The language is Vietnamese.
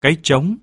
cái trống.